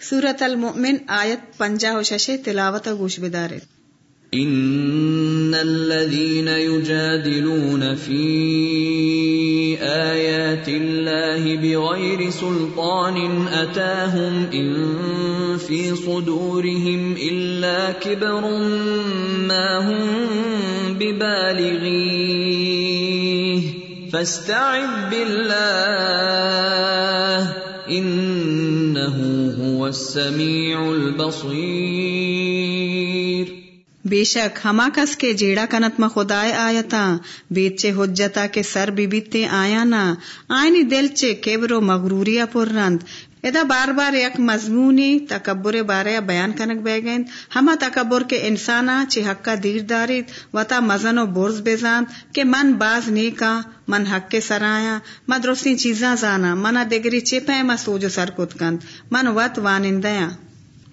سورت المؤمن آیت پنجا و ششے، تلاوت گوش بدارے۔ ان الذين يجادلون في ايات الله بغير سلطان اتاهم ان في صدورهم الا كبر ما هم ببالغيه فاستعذ بالله انه هو السميع البصير. بے شک ہما کس کے جیڑا کنت میں خدائے آیتا بیچے حجتا کے سر بھی بیتے آیا نا آئینی دل چے کیبرو مغروریا پر رند ادا بار بار یک مضمونی تکبر بارے بیان کنک بے گئن ہما تکبر کے انسانا چی حقا دیر دارید. وطا مزن و برز بیزاند کہ من باز نیکا، من حق کے سرایا مدرسی چیزاں زانا. منا دگری چی پیما سوجو سر کت کند. من وط وانندیاں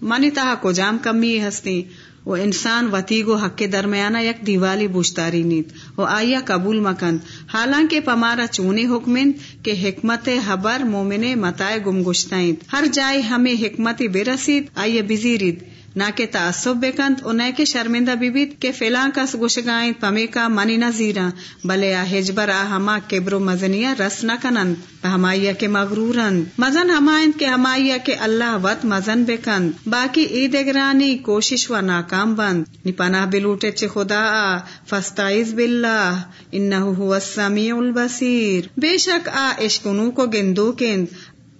منی تہا کو جام کمی ہستی. وہ انسان وطیگ و حق کے درمیانہ یک دیوالی بوشتاری نیت وہ آیا قبول مکند حالانکہ پمارا چونے حکمند کہ حکمت حبر مومن متائے گمگشتائیں ہر جائے ہمیں حکمتی بے رسید آئیے بزیرید۔ نہ کہ تعصب بے کند، اور شرمندہ بیبیت کے فلاں کس گوش گائیں پمے کا منی نہ زیرا، بلے آ ہجبر آ ہما کیبرو مزنیا رس نہ کنند ہمایا کے مغرورند مزن ہمائند کے ہمایا کے اللہ وط مزن بے کند، باقی عید گرانی کوشش و ناکام بند۔ نی پناہ بلوٹے چے خدا آ فستائز باللہ، انہو هو السمیع البصیر۔ بے شک آ عشقنو کو گندو کند۔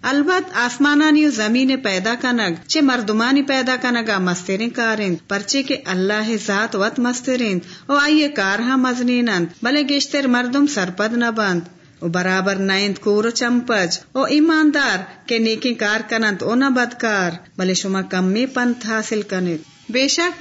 البت آسمانانی زمین پیدا کنگ چے مردمانی پیدا کنگا مسترین کارند، پرچے کے اللہ ذات وط مسترین او آئیے کارہا مزنینند، بلے گشتر مردم سرپد نہ بند۔ او برابر نائند کور چمپج۔ او ایماندار، کے نیکی کار کنند، او نہ بدکار۔ بلے شما کم میں پنت حاصل کنید۔ بے شک،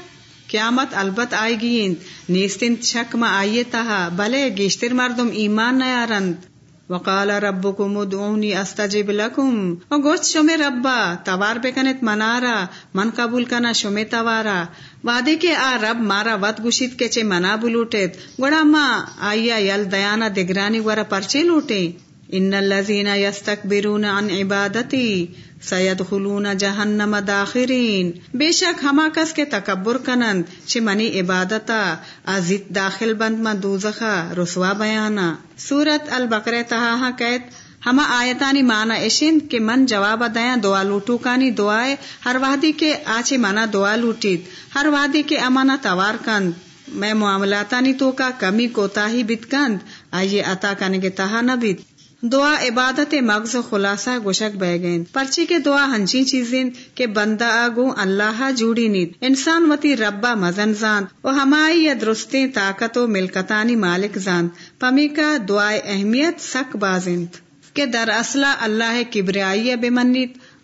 قیامت البت آئے گیند نیستن شک ما آئیے تہا، بلے گیشتر مردم ایمان نیارند وقال ربكم ادعوني استجب لكم. و گوشت شمی ربا، توار بکنت منارا، من قبول کنا شمی توارا. وعدے کے آ رب مارا وط گشید کے چے منا بلوٹت گوڑا ما آیا یل دیانا دگرانی ورا پرچے لوٹے ان الذين يستكبرون عن عبادتي سيدخلون جہنم داخرین بے شک ہما کس کے تکبر کنند چھ منی عبادتا ازت داخل بند ما دوزخا، رسوا بیانا۔ سورت البقرہ تہا قید ہما آیتانی مانا اشن کہ من جواب دیا دعا لوٹو کانی دعائے ہر وادی کے آچے مانا دعا لوٹید ہر وادی کے امانا توار کند۔ میں معاملاتانی تو کا کمی کوتا ہی بت کند، آئیے عطا کرنے کے تہا نہ بت دعا عبادت مغز خلاصہ گوشک بہ گئیں پرچی کے دعا ہنچی چیزیں کہ بندہ آگو اللہ جوڑی نیت انسان وتی ربا مزن زان۔ و ہمائی یا درستیں طاقت و ملکتانی مالک زان۔ پمی کا دعائے اہمیت سک بازند۔ کہ در اصلہ اللہ کبریائی بے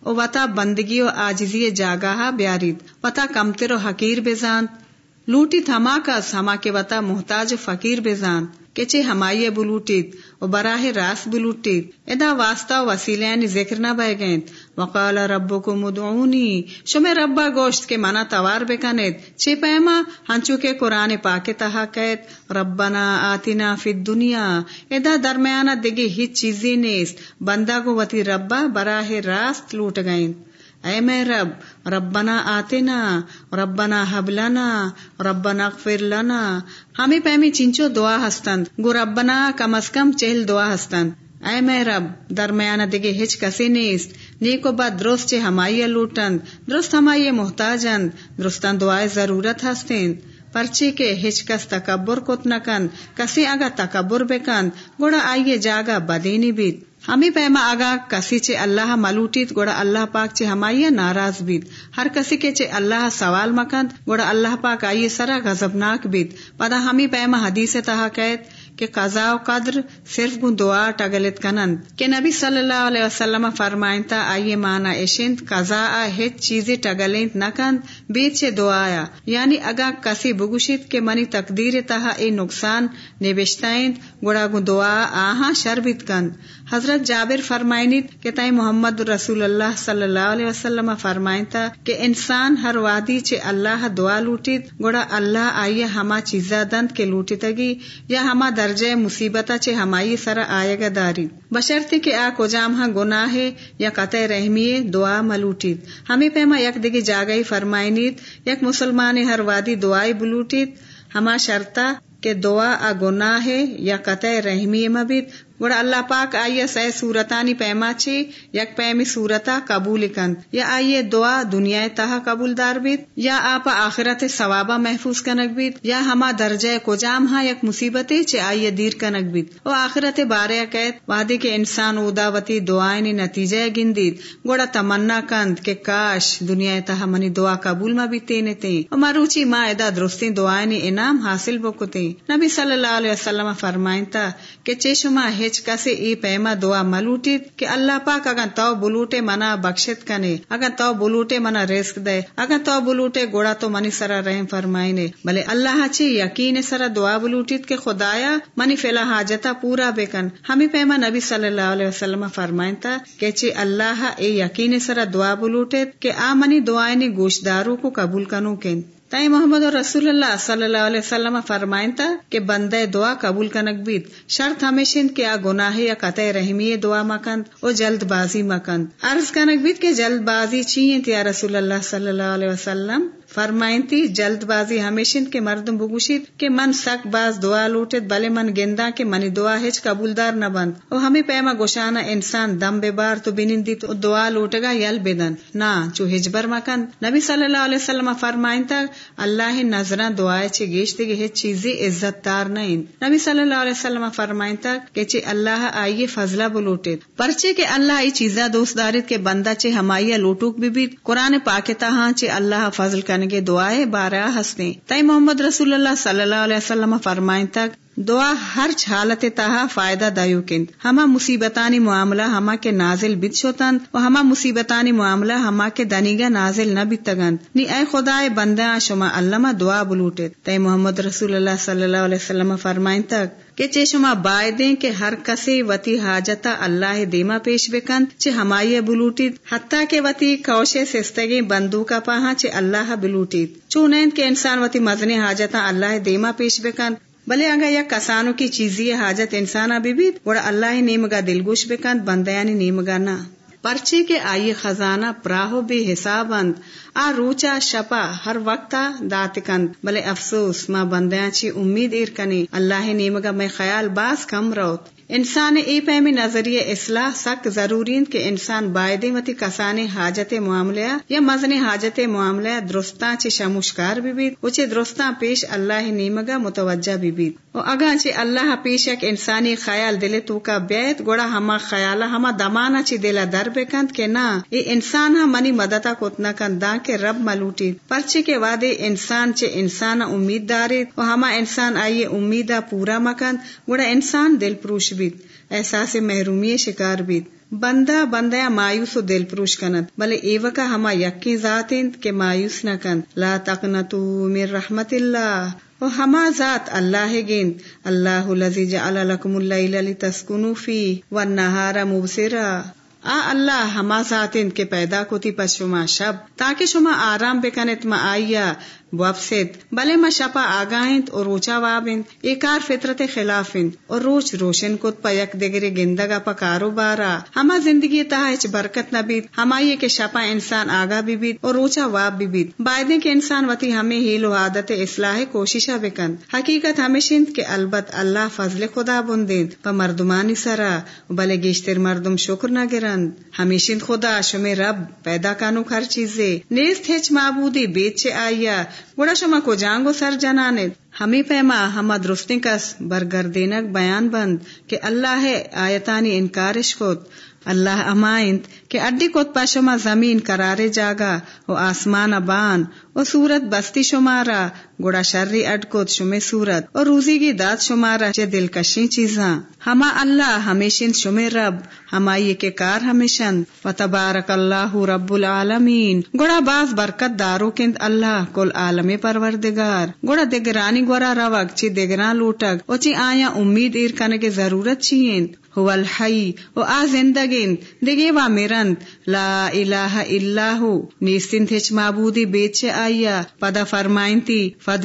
و وطا بندگی و آجزی جاگاہ بیارید۔ وطا کمتر و حقیر بے لوٹی تھما کا کے وطا محتاج فقیر بے کہ چے ہمائی بلوٹید و براہ راس بلوٹید ادا واسطہ وسیلین ذکر نہ بہ گئیں وقال رب کو مدعونی شمع ربا گوشت کے منا توار بکنید چے پیما، ہنچو کے قرآن پاک تہا قید ربنا آتنا فی الدنیا۔ ادا درمیانہ دگی ہی چیزی نیست۔ بندہ کو وتی ربا براہ راست لوٹ گئیں اے میں رب ربنا آتے نا ربنا حبلنا ربنا اغفر لنا۔ ہمیں پیمی چنچو دعا ہستند۔ گو ربنا کم از کم چہل دعا ہستند۔ اے میں رب، درمیانہ دگے ہچ کسی نیست۔ نیکو بعد درست چے ہمائی لوٹند۔ درست ہمائی محتاجند۔ درستان دعائے ضرورت ہستند۔ پرچے کے ہچ کس تکبر کت نکند کسی اگا تکبر بکند۔ گوڑا آئیے جاگا بدینی بیت۔ ہمیں پیما آگا کسی چے اللہ ملوٹیت، گوڑا اللہ پاک چے ہمائی ناراض بیت۔ ہر کسی کے چے اللہ سوال مکند، گوڑا اللہ پاک آئیے سرا غزبناک بیت۔ پدا ہمیں پیما حدیث تہا قید کہ قضاء و قدر صرف گن دعا ٹگلت کنند۔ کہ نبی صلی اللہ علیہ وسلم فرمائنتا آئیے مانا اشند قضاء ہچ چیزیں ٹگلت نکند بیچ دعایا یعنی اگا کسی بگوشید کہ منی تقدیر تہا اے نقصان نوشتائند گڑا گن دعا آہاں شربت کند۔ حضرت جابر فرمائنیت کہ تائیں محمد رسول اللہ صلی اللہ علیہ وسلم فرمائنتا کہ انسان ہر وادی چے اللہ دعا لوٹید گڑا اللہ آئیے ہما چیزا دند کے لوٹی تگی یا ہما در درجہ مصیبت چے ہمائی سرا آئے گا داری۔ بشرتی کہ آ کجام ہاں گناہ یا قطع رحمیے دعا ملوٹیت۔ ہمیں پیما یک دگی جاگئی فرمائنیت، یک مسلمان ہر وادی دعائی بلوٹیت۔ ہما شرطا کہ دعا آ گناہ یا قطع رحمی مبت گوڑا اللہ پاک آئیے سہ صورتانی پیما چی یک پیمی صورتا قبول کند یا آئیے دعا دنیا تہا قبول دار بیت، یا آپ آخرت ثوابہ محفوظ کنک بیت، یا ہما درجہ کجام ہاں یک مصیبت چے آئیے دیر کنک بیت۔ و آخرت بارے قید، وعدے کے انسان اداوتی دعائیں نتیجہ گندید۔ گوڑا تمنا کند کہ کاش دنیا تہا منی دعا قبول ما بھی تینے تے و مروچی ما ادا درستی دعائیں انعام حاصل بکتے۔ نبی صلی اللہ علیہ وسلم فرمائن تا کہ چشما ہے ہچ کسی ای پیما دعا ملوٹیت کہ اللہ پاک اگر تو بلوٹے منا بخشت کنے اگر تو بلوٹے منا رزق دے اگر تو بلوٹے گوڑا تو منی سرا رحم فرمائنے بلے اللہ چی یقین سرا دعا بلوٹیت کہ خدایا منی فلا حاجتا پورا بکن ہمیں پیما نبی صلی اللہ علیہ وسلم فرمائن تا کہ چی اللہ اے یقین سرا دعا بلوٹیت کہ آ منی دعائیں گوشداروں کو قبول کنو کن تائی محمد اور رسول اللہ صلی اللہ علیہ وسلم فرمائن تھا کہ بندے دعا قبول کنک بیت۔ شرط ہمیشن کہ آ گناہ یا قطع رحمی دعا مکند او جلد بازی مکند عرض کنک بیت کہ جلد بازی چیئیں تھی رسول اللہ صلی اللہ علیہ وسلم۔ فرمائنتی جلد بازی ہمیشن کے مردم بگوشید کہ من سک باز دعا لوٹت، بلے من گندا کہ منی دعا ہچ قبول دار نہ بند۔ او ہمیں پیما گوشانا انسان دم بے بار تو بنندی تو دعا لوٹگا یل بدن۔ نہ چو ہجبر مکن۔ نبی صلی اللہ علیہ وسلم فرمائن اللہ نظرہ دعائے چھ گیشتے گے ہچ چیزی عزت تار نہیں نبی صلی اللہ علیہ وسلم فرمائن تھا کہ چھ اللہ آئیے فضلہ بلوٹت پرچے کے اللہ ای چیزا دوست دارت کے بندہ چھ ہمائیا لوٹوک بھی بیت قرآن پاکتا ہاں چھ اللہ فضل کا کے دعائے بارہ ہستے تئی محمد رسول اللہ صلی اللہ علیہ وسلم فرمائیں تک دعا ہر حالت تہا فائدہ دایو کن۔ ہما مصیبتانی معاملہ ہما کے نازل بت شوتن و ہما مصیبتانی معاملہ ہما کے دنیگا نازل نہ بتگن نی اے خدا بندہ، شما علامہ دعا بلوٹے۔ تے محمد رسول اللہ صلی اللہ علیہ وسلم فرمائیں تک کہ چے شما بائے دیں کہ ہر کسی وتی حاجتا اللہ دیما پیش بکن، چے ہمائی بلوٹی حتیٰ کہ وتی کوشے سستگی بندو کا پاہا چے اللہ بلوٹی چونین کے انسان وتی مزنی حاجتا اللہ دیما پیش بکن۔ بلے آگا یا کسانوں کی چیزی حاجت انسان ابھی بھی بڑا اللہ نیمگا دلگوش بکند بندیانی نیمگا نہ پرچے کے آئیے خزانہ پراہو بھی حساب اند آ روچا شپا ہر وقت دات کند بلے افسوس ماں بندیاں چی امید ایر کنی، اللہ نیمگا میں خیال باس کم روت۔ انسان ای پیمی نظریہ اصلاح سک ضروری کہ انسان بائدے متی کسان حاجت معاملہ یا مزن حاجت معاملہ درستاں چی شموشکار بھی بیت اچھے درستاں پیش اللہ نیمگا متوجہ بھی بیت و اگا چی اللہ پیش ایک انسانی خیال دل تو کا بیت گوڑا ہما خیالہ ہما دمانا چی دلا در بکند کہ نا، ای انسان ہم منی مدتا کتنا کند دا کے رب ملوٹی پرچے کے وعدے انسان چے انسان امید دارید و ہما انسان آئیے امیدہ پورا مکند، گوڑا انسان دل پروش احساس محرومی شکار بیت بندہ بندہ مایوس و دل پروش کنت بلے ایوکا ہما یکی ذات کے مایوس نہ کن لا تقنطو من رحمت اللہ۔ و ہما ذات اللہ گیند۔ اللہ لذی جعل لکم اللیل لتسکنو فی والنہار مبصرا۔ آ اللہ ہما ذات کے پیدا کو تھی پس شما شب، تاکہ شما آرام بکنت ما آئیا وفسد بلے ما شپا آگاہند اور روچا وابند ایکار فطرت خلافند اور روچ روشن کت پا یک گندگا پا کاروبارا ہما زندگی تہا اچ برکت نبید ہما یہ کہ شپا انسان آگا بھی بید اور روچا واب بھی بید۔ بائدے کے انسان وتی ہمیں ہیل و عادت اصلاح کوششہ بکند۔ حقیقت ہمیشند کہ البت اللہ فضل خدا بندند پا مردمانی سرا، بلے گیشتر مردم شکر نہ گرند۔ ہمیشند خدا شمی رب پیدا کانو ہر چیزے۔ نیست ہچ معبودی بیچ چے آیا گوڑا شما کو جانگو سر جنانے ہمیں پیما ہما درستی کس برگردینک بیان بند کہ اللہ ہے آیتانی انکارش کت اللہ امائند کہ اڈی کت پا شما زمین کرارے جاگا و آسمان بان و صورت بستی شمارا گوڑا شرری اڈ کت شمے صورت اور روزی کی داد شمارا چے دلکشی چیزاں۔ ہما اللہ ہمیشن شمے رب، ہما یہ کے کار ہمیشن۔ و تبارک اللہ رب العالمین۔ گوڑا باز برکت دارو کند اللہ، کل عالم پروردگار۔ گوڑا دگرانی گورا روک چی دگران لوٹک و چی آیا امید ایر کنگے ضرورت چیئند هو الحی و آ زندگین۔ دگے وا میرند۔ لا الہ الا ہو۔ نیستن تھچ معبودی بیچ آیا۔ پدا فرمائنتی فد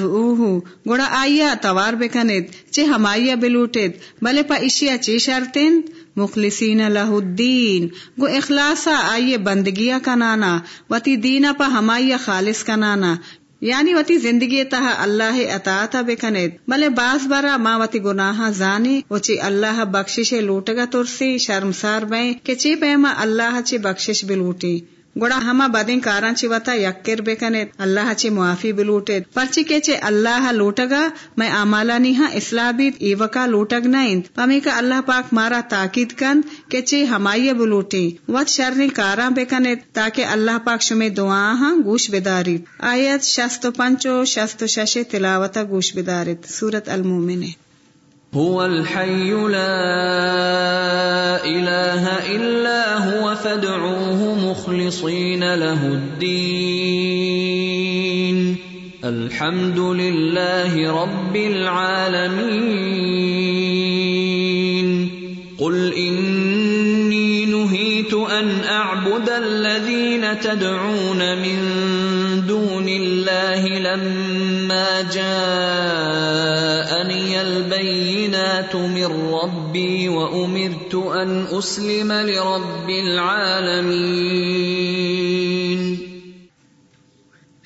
گوڑا آئیا توار بکنید چے ہمائیا بلوٹید. بلے پا اشیا چے شرطین؟ مخلصین لہ الدین. گو اخلاصا آئیے بندگیا کنانا. وتی دینا پا ہمائیا خالص کنانا. یعنی وتی زندگی تہا اللہ اطاعت بکنید بلے باز برا ما وتی گناہ زانی. وچی اللہ بخشش لوٹگا ترسی، شرمسار بین کہ چی پیما اللہ چی بخشش بلوٹی گوڑا ہما بدین کاران چی وتا یکر بکنے اللہ چی معافی بلوٹے پرچی کے چے اللہ لوٹگا، میں آمالا نیہا اصلاح بیت ایوکا لوٹگ نائن پمی کا اللہ پاک مارا تاکید کن کہ چے ہمائی بلوٹی. وط شرنی کاران بکنے تاکہ اللہ پاک شمی دعا ہاں گوش بداری آیت شست پنچو، شست شش تلاوتا گوش بدارت سورت المومن هو الحي لا إله إلا هو فادعوه مخلصين له الدين. الحمد لله رب العالمين. قل إني نهيت أن أعبد الذين تدعون من دون الله لما جاءني ربي وأمرت أن أسلم لرب العالمين.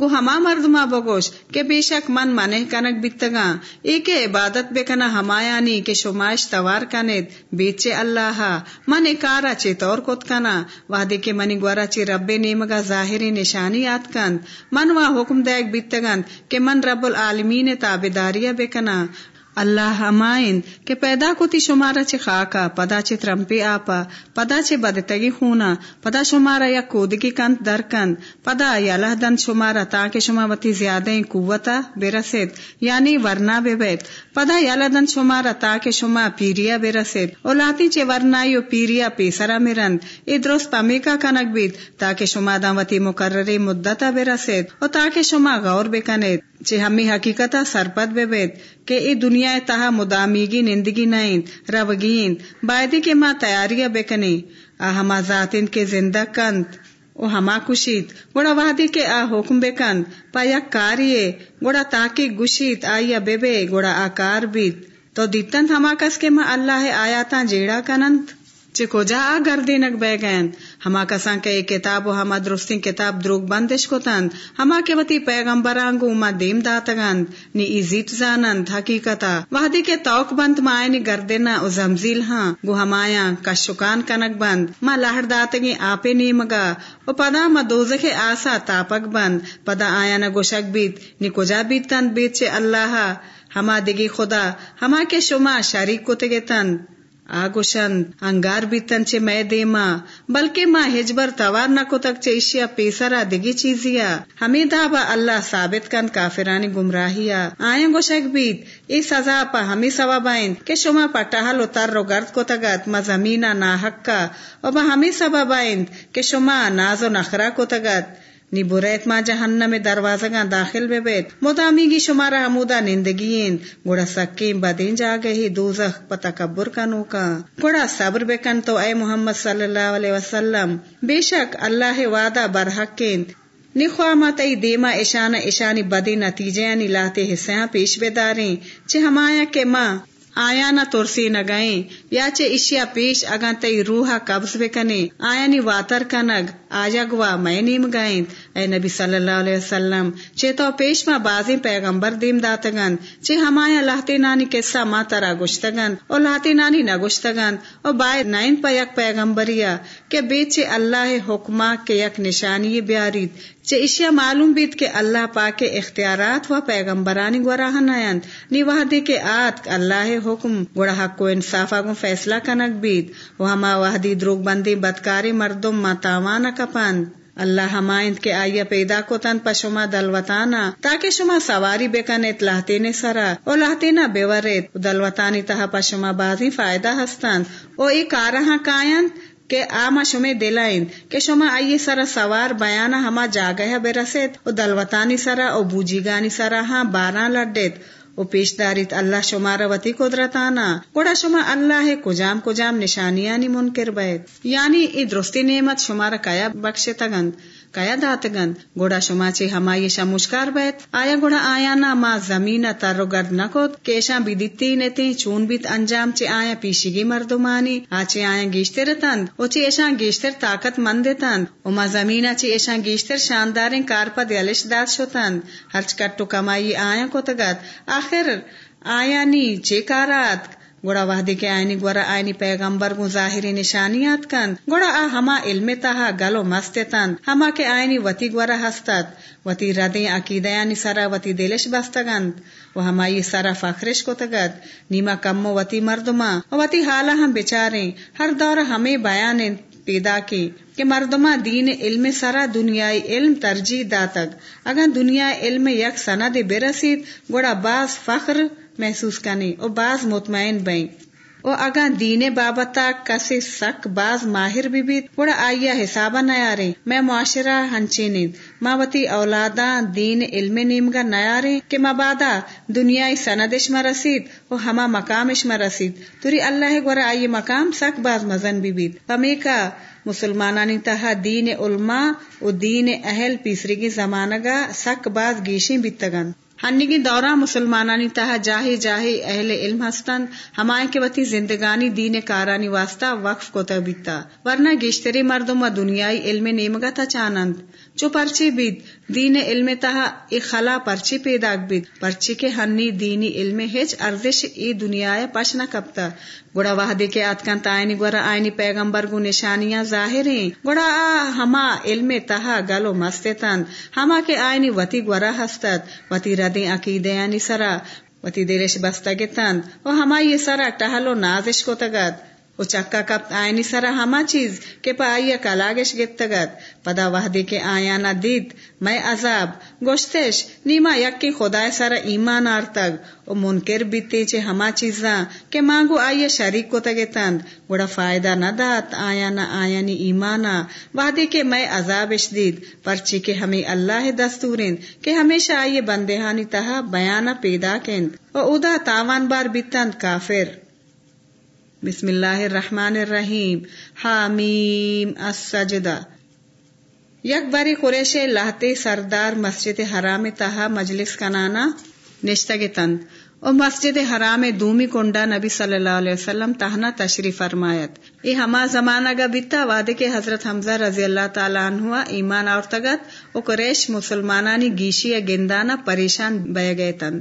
گو ہما مردما بگوش، کہ بے شک من منہ کنک بتگا ایک عبادت بے کنا ہمایانی کہ شمائش توار کنت بیچے اللہ۔ من کارا چے طور کت کنا۔ وحدے کے منی گوارا چے رب نیمگا ظاہری نشانی یاد کند۔ من وا حکم دیک بیتگند کہ من رب العالمین تابداریہ بے کنا۔ اللہ ہمائن کہ پیدا کوتی شمارا چے خاکا، پدا چے ترمپی آپا، پدا چے بدتگی خونا پدا شمارا یا کودگی کند در کند، پدا یا دن شمارا تاکہ شما وتی زیادہ قوتا برسید یعنی ورنا بے بیت پدا یا دن شمارا تاکہ شما پیریا برسید، اولاتی چے ورنا یو پیریا پیسرا مرند، ای درست پمیکا کنک بیت تاکہ شما دن وتی مقرری مدتا برسید، او تاکہ شما غور بکنید، چے ہمی حقیقتا سرپت بے بیت کہ ای دنیا تہا مدامیگی نندگی نائند روگین بائدی کے ماں تیاریاں بکنی آ ہما ذاتن کے زندہ کند۔ او ہما کشید۔ گوڑا وادی کے آ حکم بکند پا یک کاریے گوڑا تاکی گشید۔ آیا بے بے۔ گوڑا آکار بیت تو دیتن ہما کس کے ماں اللہ آیاتاں جیڑا کنند؟ چے کو جا آ گردینک بے گئند؟ ہما کسان کے کتاب و ہما درستین کتاب دروگ بندش کو ہما کے وتی پیغمبرانگو ما دیم داتگند نی ایزیت زانند حقیقتا۔ وحدی کے توق بند ما آئینی گردنا او زمزیل ہاں گو ہمایا کشکان کنک بند۔ ما لہر داتگی آپے نیمگا، او پدا ما دوزخ آسا تاپک بند۔ پدا آیا نا گوشک بیت، نی کجا بیت تند بیت چے اللہ؟ ہما دگی خدا، ہما کے شما شریک کو تگے تند آگوشند انگار بیتن چے میں دیما بلکہ ماں ہجبر توار نہ کو تک چیشیا پیسرا دگی چیزیا ہمیں دابا اللہ ثابت کن کافرانی گمراہیا آئیں گوشک بیت ای سزا پا ہمیں سبب آئیں کہ شما پٹہل اتر رو گرد کو تگت ما زمینہ نا حقا و با ہمیں سبب آئیں کہ شما ناز و نخرا کو تگت نی بریت ما جہنم دروازگاں داخل بے بیت. مدامی شمارا حمودا نندگین. گوڑا سکیم بدین جا گئی دوزخ پتا کبر کنو کا. گوڑا صبر بکن تو اے محمد صلی اللہ علیہ وسلم. بے شک اللہ وعدہ برحقین نی خواہ تئی دیما اشان اشانی بدی نتیجے یعنی لاتے حصہ پیش بیداریں چھ ہمایا کے ماں آیا نہ ترسی نہ گئیں۔ یا چے اشیا پیش اگا تئی روحا قبض بکنے آیا نی واتر کنگ آجا گوا میں نیم گائیں۔ اے نبی صلی اللہ علیہ وسلم، چے تو پیش ما بازی پیغمبر دیم داتگن چے ہمایا لہتی نانی قصہ ما ترا گشتگن او لہتی نانی نہ گشتگن او بائے نائن پا یک پیغمبریا، کہ بیچے اللہ حکمہ کے یک نشانی بیارید۔ چے اشیا معلوم بیت کہ اللہ پاک اختیارات و پیغمبرانی گوراہ نیند نی وحدی کے آت اللہ حکم گوڑا حق کو انصافا کو فیصلہ کنک بیت۔ و ہما وحدی دروگ بندی بدکاری مردم ما تاوانا کپند اللہ ہمائند کے آئیا پیدا کو تن پشما دلوتانا تاکہ شما سواری بکنت لہتین سرا۔ او لہتینا بیورت دلوتانی تہا پشما بازی فائدہ ہستند او ای کارہاں کائند کہ آما شمے دلائن، کہ شما آئیے سرا سوار بیانا ہما بے برسید او دلوتانی سرا، او بوجیگانی سرا ہاں باران لڈیت او پیش داریت اللہ شمارا وتی قدرتانا۔ گوڑا شما اللہ ہے کجام کجام نشانیانی منکر بیت یعنی ای درستی نعمت شمارا کیا بخش تگند کیا دات گند۔ گوڑا شما چے ہمائی شا مشکار بیت۔ آیا گوڑا آیا نا ما زمین تر گرد نکوت۔ کیشا بیدیتی نیتی، چون بیت انجام چے آیا پیشگی مردمانی۔ آچے آیا گیشتر تند۔ او چے ایشا گیشتر طاقت مند تند۔ او ما زمین چے ایشا گیشتر شانداریں کارپا دیلش داد شتند ہرچ کٹو کمائی آیا کو تگت آخر آیا نی چے کارات۔ گوڑا وحدی کے آئینی گورا آئینی پیغمبر گو ظاہری نشانیات کند گوڑا آ ہما علم تہا گلو مست تند ہما کے آئینی وتی گورا ہستد وتی ردیں عقیدیانی سرا وتی دلش بستگند و ہمائی سرا فخرش کو تگد نیما کم وتی مردما۔ وتی حالا ہم بچاریں۔ ہر دور ہمیں بیان پیدا کی کہ مردما دین علم سرا دنیای علم ترجیح داتگ۔ اگر دنیا علم یک سند برسید، گوڑا باز فخر محسوس کنی او باز مطمئن بین او اگا دین بابتا کسی سک باز ماہر بھی بیت بڑا آئیا حسابا نیارے میں معاشرہ ہنچینید ما وتی اولادا دین علم نیمگا نیارے کہ ما بادا دنیای سندش ما رسید او ہما مقامش ما رسید۔ توری اللہ گورا آئی مقام سک باز مزن بھی بیت پمیکا مسلمانانی تہا دین علماء او دین اہل پیسری کی زمانگا سک باز گیشیں بیتگن۔ ہنگی دورہ مسلمانانی تہا جاہی جاہی اہل علم ہستن ہمائے کے وتی زندگانی دین کارانی واسطہ وقف کو تبیتا ورنہ گیشتری مردم و دنیای علم نیمگا تا چانند۔ جو پرچی بید، دین علم تہا ای خلا پرچی پیدا بید۔ پرچی کے ہنی دینی علم ہچ ارزش ای دنیا پش نہ کپتا۔ گوڑا وحدے کے آتکن تائنی گورا آئینی پیغمبر گو نشانیاں ظاہر ہیں۔ گوڑا آ، ہما علم تہا گلو مستتند ہما کے آئینی وتی گورا ہستد وتی ردیں عقیدے یعنی سرا۔ وتی دیرش بستا و ہما یہ سرا ٹہلو نازش کو تگد او چکا کپ آئینی سرا ہما چیز کے پا آئیا کلاگش گتگت۔ پدا وحدی کے آیا نہ دید، میں عذاب۔ گوشتش نیما یک خدا سرا ایمان آرتگ۔ او منکر بیتے چے ہما چیزاں کہ مانگو آئیا شریک کو تگتند گوڑا فائدہ نہ دات آیا نہ آیا نی ایمانا۔ وحدی کے میں عذابش دید، پرچی کے ہمیں اللہ دستورین۔ کہ ہمیشہ آئیے بندہانی تہا بیانہ پیدا کند او ادا تاوان بار بیتند کافر۔ بسم اللہ الرحمن الرحیم. حامیم. السجدہ. یک باری قریش لہتے سردار مسجد حرام تہا مجلس کنانا نشتگ تند او مسجد حرام دومی کنڈا نبی صلی اللہ علیہ وسلم تہنا تشریف فرمایت. ای ہما زمانہ گا بیتا وعدے کے حضرت حمزہ رضی اللہ تعالیٰ عنہ ایمان اور تگت او قریش مسلمانانی گیشی گندانا پریشان بے گئے تند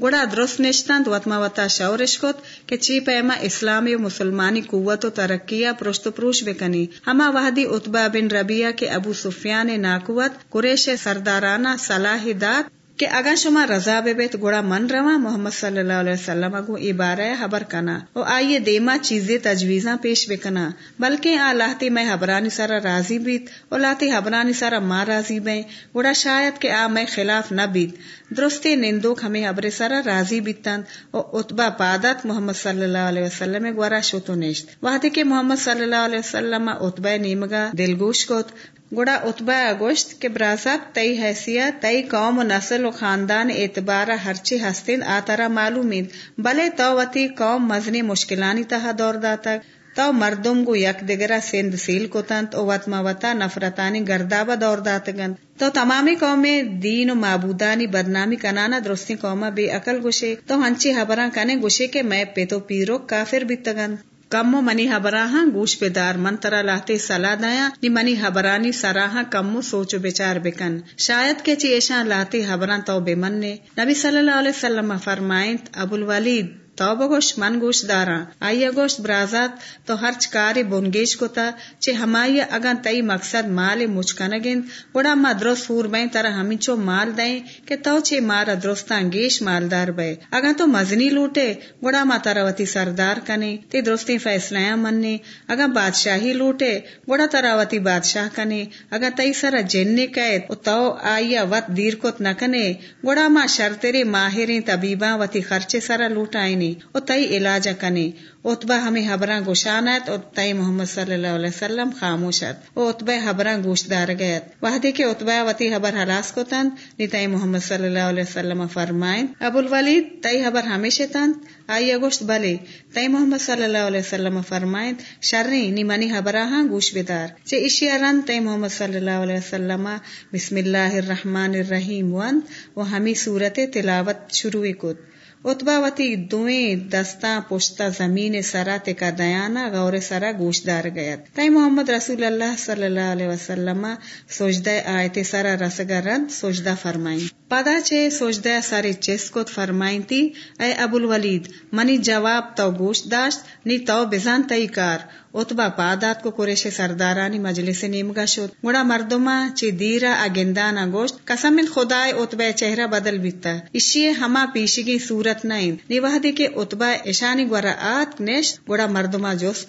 گوڑا درست نشتند وطما وطا شورش کت کہ چی پیما اسلامی و مسلمانی قوت و ترقیہ پرشت پروش بکنی. ہما وحدی اتبا بن ربیہ کے ابو سفیان ناقوت، قریش سردارانہ صلاح داد کہ اگا شما رضا بے بیت گوڑا من روا محمد صلی اللہ علیہ وسلم اگو عبارہ حبر کنا۔ او آئیے دیما چیزیں تجویزاں پیش بکنا بلکہ آ لاہتی میں حبرانی سارا راضی بیت، او لاتی حبرانی سارا ماں راضی بے گوڑا شاید کہ آ میں خلاف نہ بیت۔ درستے نندوک ہمیں حبر سارا راضی بیتن او اتبا پادت محمد صلی اللہ علیہ وسلم گورا شوتو نیشت۔ وحدی کے محمد صلی اللہ علیہ وسلم اتبا نیمگا دلگوش کوت گوڑا اتبا گوشت کے براسب تئی حیثیت، تئی قوم و نسل و خاندان اعتبار ہرچی ہستین آترا معلومید بلے تو وتی قوم مزنی مشکلانی تہا دور داتا۔ تو مردم گو یک دگرا سند سیل کو تنت او وطما وطا نفرتانی گردابا دور داتگند تو تمامی قومیں دین و معبودانی بدنامی کنانا درستی قوما بے عقل گوشے۔ تو ہنچی حبران کنے گوشے کے میں پہ تو پیرو کافر بیتگند کمو منی حبراہ گوش پہ دار منترا لاتے سلا دیا نی منی حبرانی سراہ کمو سوچو بیچار بکن شاید کے چیشاں لاتے حبران تو بے من نبی صلی اللہ علیہ وسلم فرمائیں ابو الولید تو بگوش من گوش دارا آئی گوشت برازات تو ہر چکاری بونگیش کو تا چے ہمائی اگن تئی مقصد مال مچکنگین بڑا ما درست فور بین ترا ہمیں چو مال دیں کہ تو چے مارا درستان گیش مالدار بے اگن تو مزنی لوٹے بڑا ما تراوتی سردار کنے تی درستی فیصلہ مننے اگن بادشاہی لوٹے بڑا تراوتی بادشاہ کنے اگن تئی سرا جننے قید تو آئی وط دیر کت نکنے بڑا ما شرطری ماہرین طبیباں وتی خرچے سرا لوٹائیں کنی او تئی علاج کنی اتبا ہمیں حبراں گوشانت اور تئی محمد صلی اللہ علیہ وسلم خاموشت او اتبا حبراں گوشت دار گیت وحدی کے اتبا وتی حبر حلاس کو تند نی تئی محمد صلی اللہ علیہ وسلم فرمائن ابو الولید تئی حبر ہمیشہ تند۔ آئی گوشت بلے۔ تئی محمد صلی اللہ علیہ وسلم فرمائن شرنی نی منی حبراں گوش بدار چے اشیا رن تئی محمد صلی اللہ علیہ وسلم بسم اللہ الرحمن الرحیم ون و ہمی صورت تلاوت شروع کت۔ اتبا وتی دوئیں دستاں پشتا زمین سرا تکا دیانا غور سرا گوشدار گیت۔ تائی محمد رسول اللہ صلی اللہ علیہ وسلم سوجدہ آیت سرا رسگا رند سوجدہ فرمائیں۔ پدا چھ سوجدہ سارے چیز کو فرمائیں تی، اے ابو الولید منی جواب تو گوش داشت، نی تو بزان تئی کار۔ اتبا پادات کو قریش سردارانی مجلس نیمگا شد. گڑا مردما چی دیرا اگندانا گوشت قسم خدای اتبا چہرہ بدل بیتا. اشیے ہما پیشگی صورت نائن نیوہ کے اتبا اشانی گورا آت نیش گڑا مردما جوس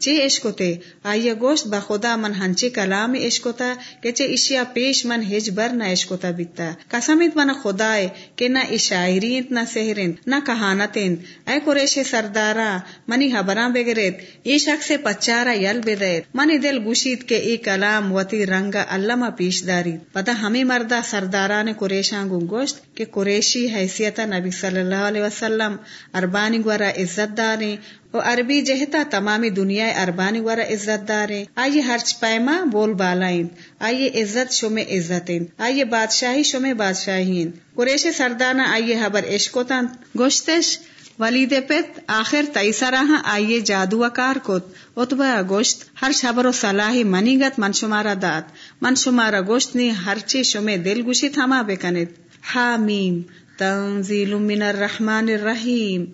کت چی آئیے گوشت با خدا من ہنچی کلام اشکتا کہ چے اشیا پیش من ہج بر نہ اشکتا بیتا۔ قسمت من خدای کہ نہ اشاعرین نہ سہرین نہ کہانتین اے قریش سردارا، منی حبراں بگریت، ای شخص پچارا یل بدیت منی دل گوشید کے ای کلام وتی رنگا علامہ پیش داری پتہ ہمیں مردہ سرداران قریشان گو گوشت کہ قریشی حیثیت نبی صلی اللہ علیہ وسلم، اربانی گورا عزت داریں و عربی جہتا تمامی دنیا اربانی گورا عزت داریں آئیے ہرچ پیما بول بالائیں۔ آئیے عزت شمع عزتیں۔ آئیے بادشاہی شمع بادشاہین قریش سردانہ آئیے حبر عشقوتاں۔ گوشتش ولید پت آخر تیسرا ہاں آئیے جادو اکار کت۔ اتبا گوشت ہر شبر و صلاحی منی گت من شمارا دات من شمارا گوشت نی ہر چی شمے دل گوشی تھما بکنت حامیم، تنزیل من الرحمن الرحیم۔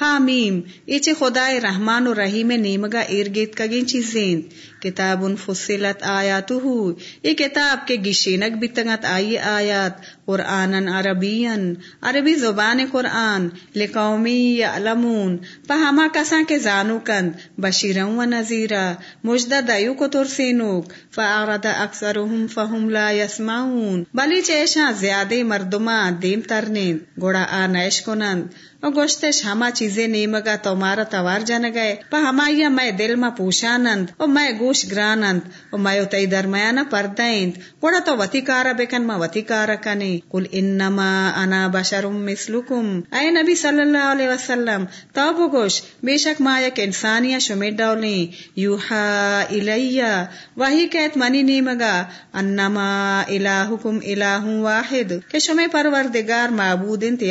حامیم ایچے خدای رحمان و رحیم نیمگا ایرگیت کگین چیزیں کتاب فصلت آیاتو ہو یہ کتاب کے گشینک بتنگت آئی آیات قرآن عربین عربی زبان قرآن، لقومی یعلمون۔ پا ہما کساں کے زانو کند، بشیرن و نذیرا مجدہ دیو کو ترسینوک فاعرد اکثرهم فهم لا یسمعون۔ بلی چیشاں زیادہ مردما دیم ترنین۔ گوڑا آنائش کنند۔ اور گوشتش ہما چیزیں نیمگا تو مارا توار جن گئے پا ہما یا میں دل ما پوشانند۔ اور میں گوش گرانند اور میں تئی درمیان پردائند گوڑا تو وتی کارا بکن ما وتی کارا کنی کل انما انا بشرم مثلکم اے نبی صلی اللہ علیہ وسلم تو بگوش بے شک ما یک انسانیہ شمید ڈولیں یوحا الیا وہی کہت منی نیمگا انما الہکم الہ واحد کہ شمی پروردگار معبود انت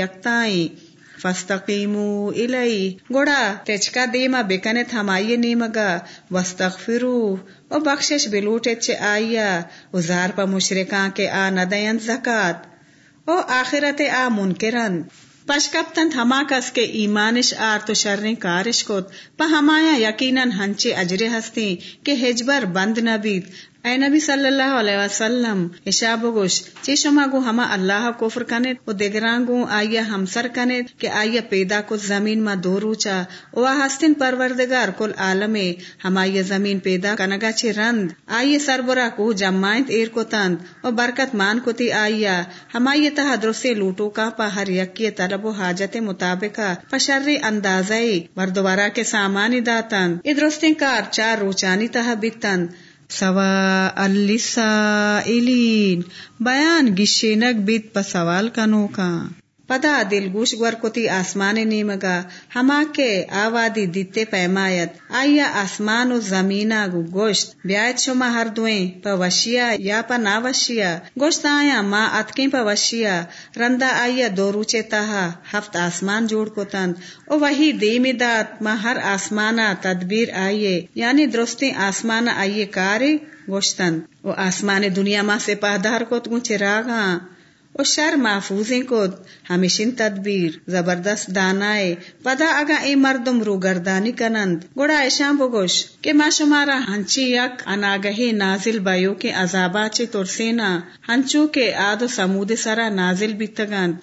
فستقیمو الی۔ گوڑا تچکا دیما بکنے تھمائیے نیمگا۔ وستغفرو او بخشش بلوٹے چے آئیا او زار پا مشرکان کے آ ندین زکات۔ او آخرت آ منکرن۔ پشکپتن ہما کس کے ایمانش آر تو شرن کارش کت۔ پا ہمایا یقیناً ہنچے اجرے ہستی کہ ہجبر بند نبید اے نبی صلی اللہ علیہ وسلم اشاب گوش چی شما گو ہما اللہ کفر کنت و دگران گو آیا ہمسر کنت کہ آیا پیدا کو زمین ما دو روچا و ہستن پروردگار کل عالم ہما یہ زمین پیدا کنگا چی رند؟ آئیے سربرا کو جمائنت ایر کو تند و برکت مان کو تی آیا ہما یہ تہا درسے لوٹو کا پا ہر یکی طلب و حاجت مطابق پشر اندازائی وردوارا کے سامانی داتن ادرستیں کار چار روچانی تہا بیتن سوا السائلین بیان گشینک بیت پا سوال کنو کا پدا دل گوش گر کتی آسمان نیمگا ہما کے آوادی دیتے پیمایت آیا آسمان و زمینا گو گوشت بیایت شما ہر دوئیں پا وشیا یا پا نا وشیا گوشت آیا ما اتکیں پا وشیا رندا آیا دو روچے تاہا ہفت آسمان جوڑ کتند او وہی دیمی دات ما ہر آسمانا تدبیر آئیے یعنی درستی آسمانا آئیے کاری گوشتند او آسمان دنیا ما سے پادار کو تگو چراغاں و شر محفوظیں کو ہمیشن تدبیر، زبردست دانائے پدا اگا اے مردم رو گردانی کنند۔ گوڑا ایشان بگوش، کہ ما شمارا ہنچی یک اناگہی نازل بایو کے عذابا چے ترسینا۔ ہنچو کے آد و سمود سرا نازل بیتگند